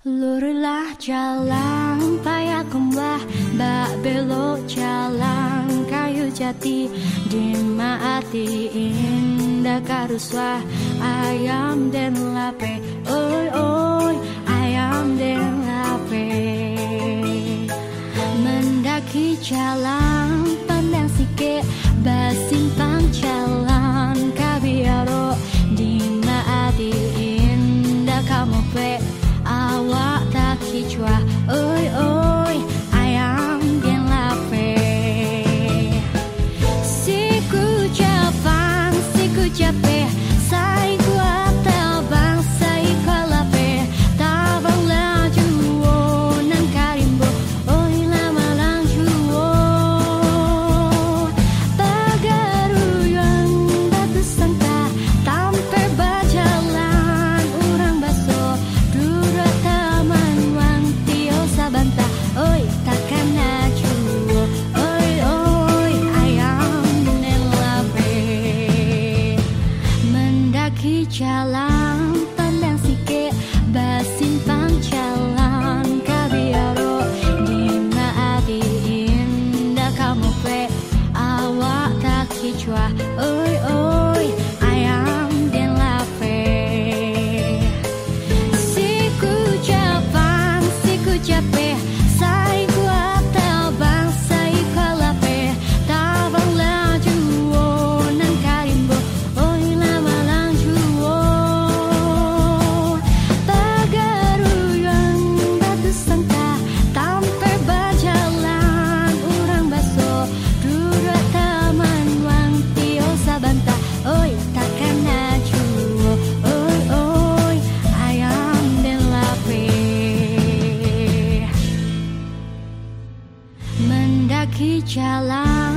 Lurilah jalan payakumbah Mbak belok jalan kayu jati Dimaati indah karuswa Ayam dan lape Oi oi ayam dan lape. Mendaki jalan teach you. dalam Lagi jalan.